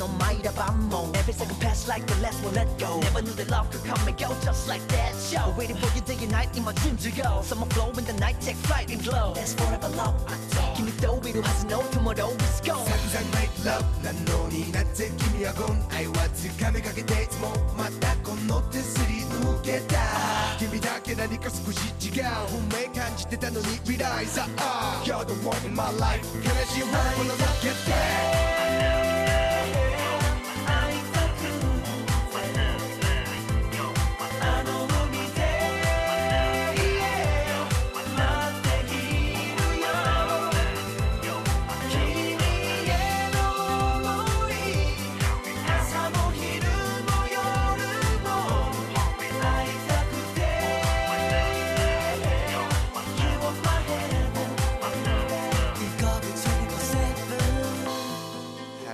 の毎だ晩も Every second pass like the last one let go Never knew that love could come and go just like that show Waiting for you day and night今順序 go Summer flow in the night take flight and glow That's forever love 君といるはずの tomorrow is gone 散々 make love なのになぜ君は gone 愛は掴めかけていつもまたこの手すり抜けた君だけ何か少し違う運命感じてたのに realize ah You're the one in my life 悲しいワンこのロケット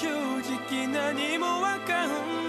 正直何もわかんない。